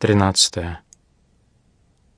тринадцатая